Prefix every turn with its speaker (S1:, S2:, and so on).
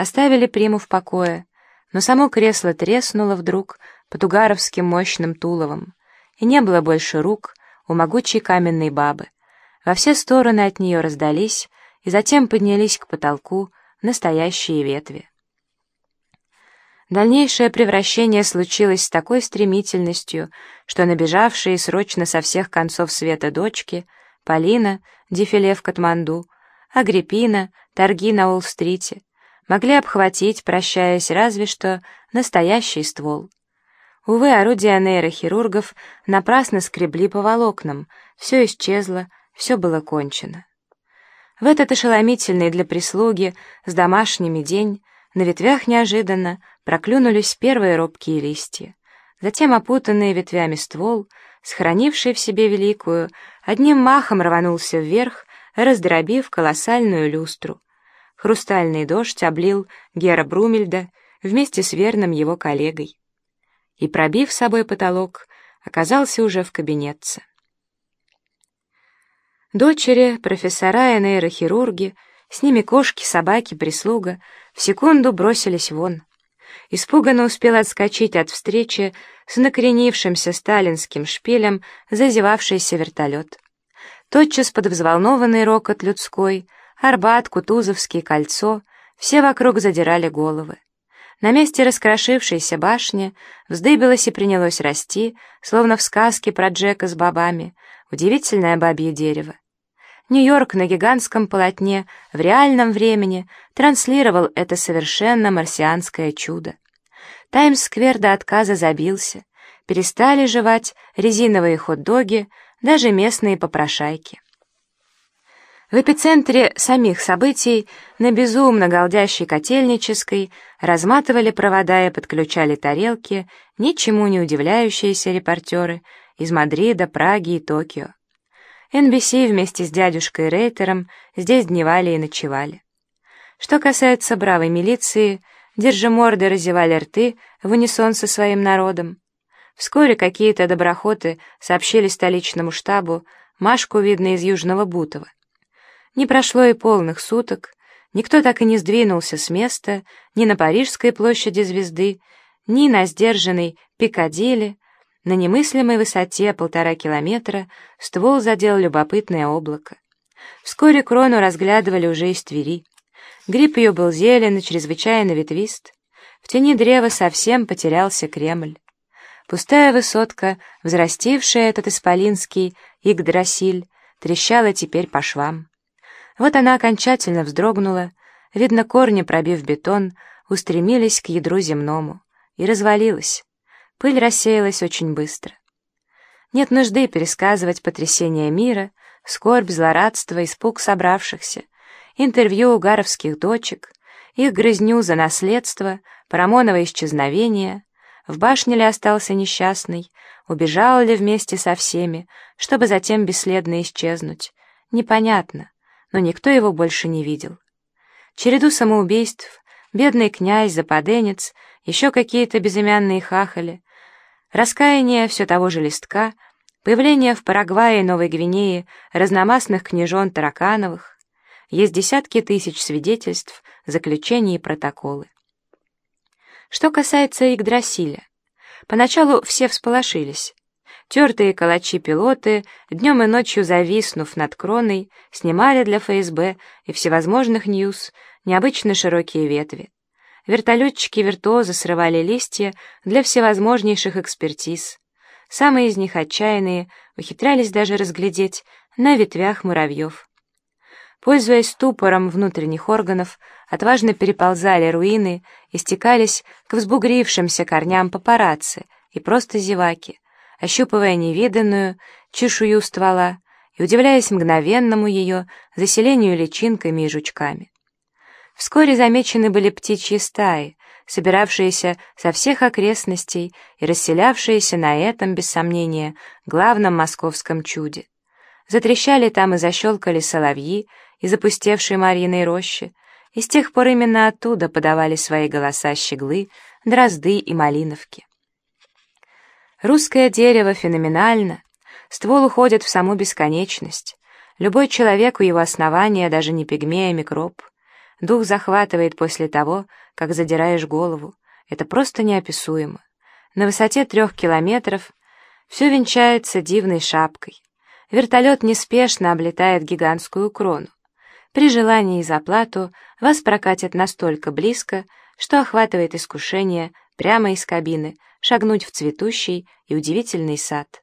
S1: Оставили приму в покое, но само кресло треснуло вдруг под угаровским мощным туловом, и не было больше рук у могучей каменной бабы. Во все стороны от нее раздались и затем поднялись к потолку настоящие ветви. Дальнейшее превращение случилось с такой стремительностью, что набежавшие срочно со всех концов света дочки Полина, дефиле в Катманду, Агриппина, торги на Уолл-стрите, могли обхватить, прощаясь разве что, настоящий ствол. Увы, орудия нейрохирургов напрасно скребли по волокнам, все исчезло, все было кончено. В этот ошеломительный для прислуги с домашними день на ветвях неожиданно проклюнулись первые робкие листья. Затем опутанный ветвями ствол, сохранивший в себе великую, одним махом рванулся вверх, раздробив колоссальную люстру. Хрустальный дождь облил Гера Брумельда вместе с верным его коллегой. И, пробив собой потолок, оказался уже в кабинетце. Дочери, профессора и нейрохирурги, с ними кошки, собаки, прислуга, в секунду бросились вон. Испуганно успел отскочить от встречи с накренившимся сталинским шпилем зазевавшийся вертолет. Тотчас под взволнованный рокот людской, Арбат, Кутузовский, Кольцо, все вокруг задирали головы. На месте раскрошившейся башни вздыбилось и принялось расти, словно в сказке про Джека с бобами, удивительное бабье дерево. Нью-Йорк на гигантском полотне в реальном времени транслировал это совершенно марсианское чудо. Таймс-сквер до отказа забился, перестали жевать резиновые хот-доги, даже местные попрошайки. В эпицентре самих событий на безумно голдящей котельнической разматывали провода и подключали тарелки ничему не удивляющиеся репортеры из Мадрида, Праги и Токио. NBC вместе с дядюшкой Рейтером здесь дневали и ночевали. Что касается бравой милиции, держиморды разевали рты в унисон со своим народом. Вскоре какие-то доброхоты сообщили столичному штабу Машку, видно, из Южного Бутова. Не прошло и полных суток, никто так и не сдвинулся с места ни на Парижской площади Звезды, ни на сдержанной Пикадилли, на немыслимой высоте полтора километра ствол задел любопытное облако. Вскоре крону разглядывали уже из Твери. Гриб ее был зелен и чрезвычайно ветвист. В тени древа совсем потерялся Кремль. Пустая высотка, взрастившая этот исполинский Игдрасиль, трещала теперь по швам. Вот она окончательно вздрогнула, видно, корни, пробив бетон, устремились к ядру земному, и развалилась. Пыль рассеялась очень быстро. Нет нужды пересказывать потрясение мира, скорбь, злорадство, испуг собравшихся, интервью угаровских дочек, их грызню за наследство, Парамонова исчезновение, в башне ли остался несчастный, убежал ли вместе со всеми, чтобы затем бесследно исчезнуть, непонятно, но никто его больше не видел. Череду самоубийств, бедный князь, западенец, еще какие-то безымянные хахали, Раскаяние все того же листка, появление в Парагвае и Новой Гвинее разномастных княжон Таракановых, есть десятки тысяч свидетельств, заключений и протоколы. Что касается Игдрасиля, поначалу все всполошились. Тертые калачи-пилоты, днем и ночью зависнув над кроной, снимали для ФСБ и всевозможных ньюс необычно широкие ветви. Вертолетчики-виртуозы срывали листья для всевозможнейших экспертиз. Самые из них отчаянные ухитрялись даже разглядеть на ветвях муравьев. Пользуясь ступором внутренних органов, отважно переползали руины и стекались к взбугрившимся корням папарацци и просто зеваки, ощупывая невиданную чешую ствола и удивляясь мгновенному ее заселению личинками и жучками. Вскоре замечены были птичьи стаи, собиравшиеся со всех окрестностей и расселявшиеся на этом, без сомнения, главном московском чуде. Затрещали там и защелкали соловьи из опустевшей Марьиной рощи, и с тех пор именно оттуда подавали свои голоса щеглы, дрозды и малиновки. Русское дерево феноменально, ствол уходит в саму бесконечность. Любой человек у его основания даже не пигмея, а микроб — Дух захватывает после того, как задираешь голову. Это просто неописуемо. На высоте трех километров все венчается дивной шапкой. Вертолет неспешно облетает гигантскую крону. При желании за плату вас прокатят настолько близко, что охватывает искушение прямо из кабины шагнуть в цветущий и удивительный сад.